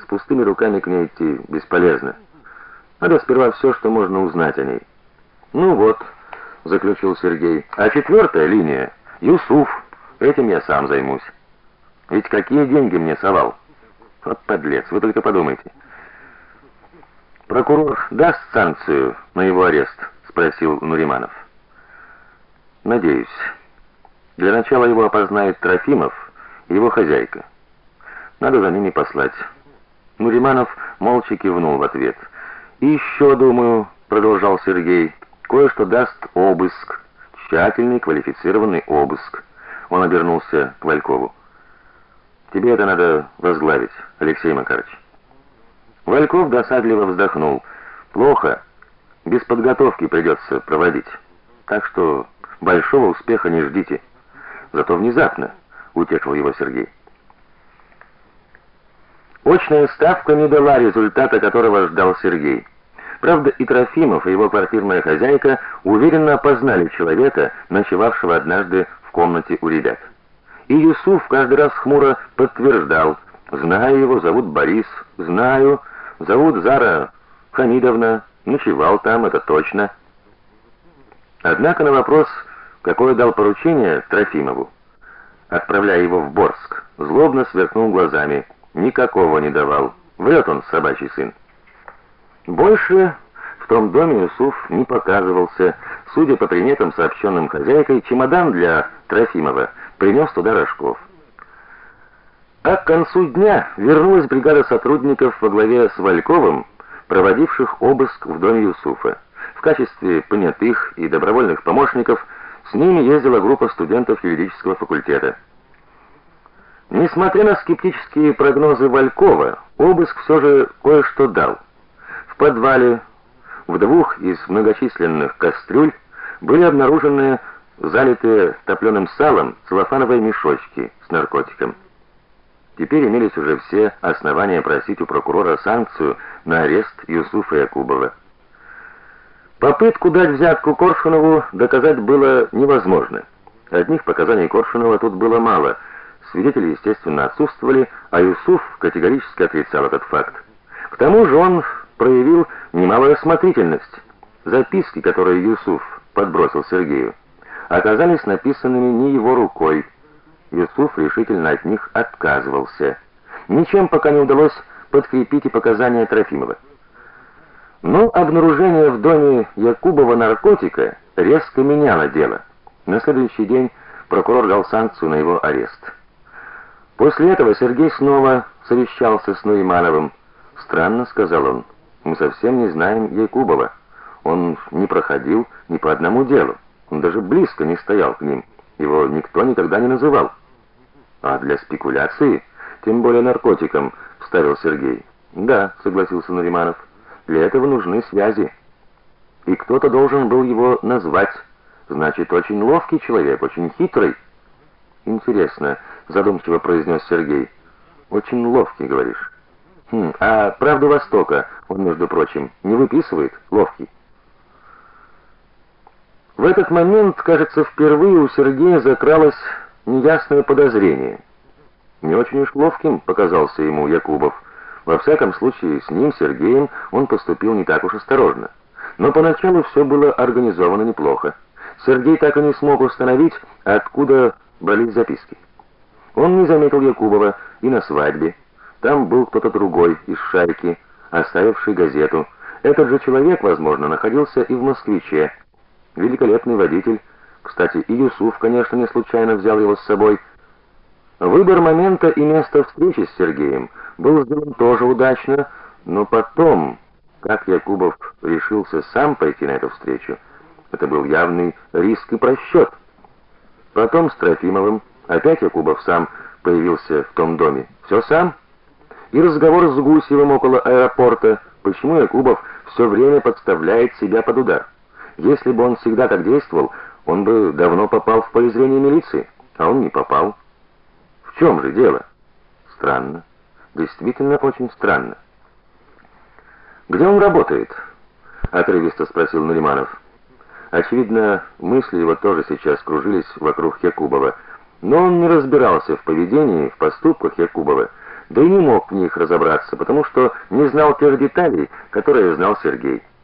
С пустыми руками к ней идти бесполезно. Надо сперва все, что можно узнать о ней. Ну вот, заключил Сергей. А четвертая линия Юсуф. Этим я сам займусь. Ведь какие деньги мне совал? Вот подлец, вы только подумайте. Прокурор даст санкцию на его арест, спросил Нуриманов. Надеюсь. Для начала его опознает Трофимов и его хозяйка. Надо за ними послать. Нуриманов молча кивнул в ответ. И еще, думаю, продолжал Сергей, кое-что даст обыск, тщательный, квалифицированный обыск. Он обернулся к Валькову. Тебе это надо возглавить, Алексей Макарович. Вальков досадливо вздохнул. Плохо. Без подготовки придется проводить. Так что большого успеха не ждите. Зато внезапно, утешил его Сергей. Очная ставка не дала результата, которого ждал Сергей. Правда, и Трофимов, и его квартирная хозяйка уверенно опознали человека, ночевавшего однажды в комнате у ребят. И Юсуф каждый раз хмуро подтверждал: "Знаю его, зовут Борис, знаю, зовут Зара Хамидовна, ночевал там, это точно". Однако на вопрос, какое дал поручение Трофимову, отправляя его в Борск, злобно сверкнул глазами. Никакого не давал. Врет он, собачий сын. Больше в том доме Юсуф не показывался. Судя по приметам, сообщенным хозяйкой, чемодан для Трофимова принес туда Рожков. А к концу дня вернулась бригада сотрудников во главе с Вальковым, проводивших обыск в доме Юсуфа. В качестве понятых и добровольных помощников с ними ездила группа студентов юридического факультета. Несмотря на скептические прогнозы Валькова, обыск все же кое-что дал. В подвале в двух из многочисленных кастрюль были обнаружены залитые топленым салом целлофановые мешочки с наркотиком. Теперь имелись уже все основания просить у прокурора санкцию на арест Юсуфа Якубова. Попытку дать взятку Коршунову доказать было невозможно. Одних показаний Коршунова тут было мало – Свидетели, естественно, отсутствовали, а Юсуф категорически отрицал этот факт. К тому же он проявил немалую осмотрительность. Записки, которые Юсуф подбросил Сергею, оказались написанными не его рукой. Юсуф решительно от них отказывался. Ничем пока не удалось подкрепить и показания Трофимова. Но обнаружение в доме Якубова наркотика резко меняло дело. На следующий день прокурор дал санкцию на его арест. После этого Сергей снова совещался с Нуримановым. "Странно", сказал он. "Мы совсем не знаем Якубова. Он не проходил ни по одному делу. Он даже близко не стоял к ним. Его никто никогда не называл". "А для спекуляции, тем более наркотиком", вставил Сергей. "Да", согласился Нуриманов. "Для этого нужны связи. И кто-то должен был его назвать. Значит, очень ловкий человек, очень хитрый". Интересно, задумчиво произнес Сергей. Очень ловкий, говоришь. Хм, а правду Востока он, между прочим, не выписывает, ловкий. В этот момент, кажется, впервые у Сергея закралось неясное подозрение. Не очень уж ловким показался ему Якубов. Во всяком случае, с ним, Сергеем, он поступил не так уж осторожно. Но поначалу все было организовано неплохо. Сергей так и не смог установить, откуда брались записки. Он не заметил Якубова и на свадьбе. Там был кто-то другой из шайки, оставивший газету. Этот же человек, возможно, находился и в Москвиче. Великолепный водитель. Кстати, и Юсуф, конечно, не случайно взял его с собой. Выбор момента и места встречи с Сергеем был сделан тоже удачно, но потом, как Якубов решился сам пойти на эту встречу, это был явный риск и просчет. Потом с Трофимовым опять Якубов сам появился в том доме. Все сам? И разговор с Гусевым около аэропорта, почему Якубов все время подставляет себя под удар. Если бы он всегда так действовал, он бы давно попал в поле зрения милиции, а он не попал. В чем же дело? Странно. Действительно очень странно. Где он работает? отрывисто спросил Нариманов. Очевидно, мысли его тоже сейчас кружились вокруг Якубова, но он не разбирался в поведении, в поступках Якубова, да и не мог в них разобраться, потому что не знал тех деталей, которые знал Сергей.